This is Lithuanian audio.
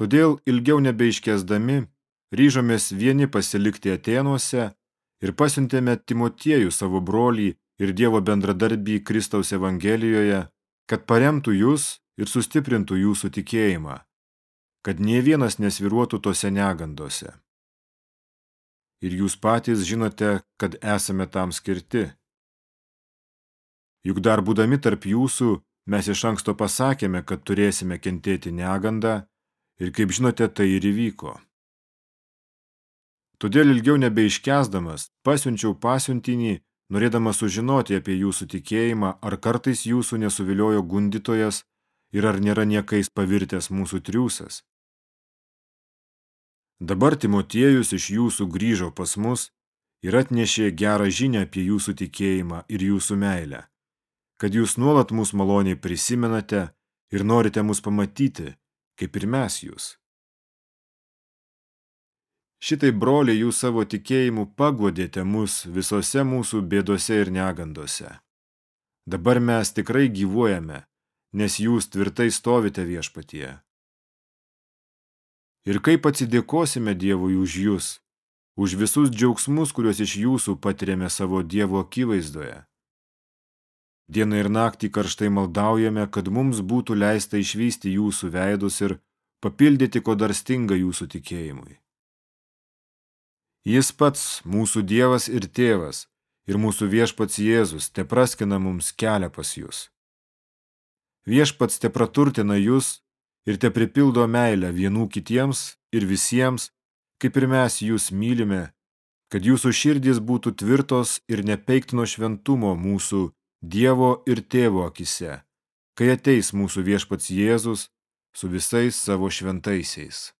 Todėl ilgiau nebeiškesdami, ryžomės vieni pasilikti Atenuose ir pasiuntėme Timotiejų savo brolį ir Dievo bendradarbį Kristaus Evangelijoje, kad paremtų jūs ir sustiprintų jūsų tikėjimą, kad nie vienas nesviruotų tose negandose. Ir jūs patys žinote, kad esame tam skirti. Juk dar būdami tarp jūsų, mes iš anksto pasakėme, kad turėsime kentėti negandą ir kaip žinote, tai ir įvyko. Todėl ilgiau nebeiškesdamas, pasiunčiau pasiuntinį, norėdamas sužinoti apie jūsų tikėjimą, ar kartais jūsų nesuviliojo gundytojas ir ar nėra niekais pavirtęs mūsų triūsas. Dabar Timotiejus iš jūsų grįžo pas mus ir atnešė gerą žinią apie jūsų tikėjimą ir jūsų meilę, kad jūs nuolat mus maloniai prisimenate ir norite mus pamatyti, kaip ir mes jūs. Šitai, broliai, jūs savo tikėjimu paguodėte mus visose mūsų bėdose ir negandose. Dabar mes tikrai gyvuojame, nes jūs tvirtai stovite viešpatyje. Ir kaip atsidėkosime Dievui už jūs, už visus džiaugsmus, kuriuos iš jūsų patiriame savo Dievo akivaizdoje. Dieną ir naktį karštai maldaujame, kad mums būtų leista išvysti jūsų veidus ir papildyti, ko dar stinga jūsų tikėjimui. Jis pats, mūsų Dievas ir Tėvas, ir mūsų viešpats Jėzus, te praskina mums kelią pas jūs. Viešpats te praturtina jūs ir te pripildo meilę vienų kitiems ir visiems, kaip ir mes jūs mylime, kad jūsų širdys būtų tvirtos ir nepeiktino šventumo mūsų Dievo ir Tėvo akise, kai ateis mūsų viešpats Jėzus su visais savo šventaisiais.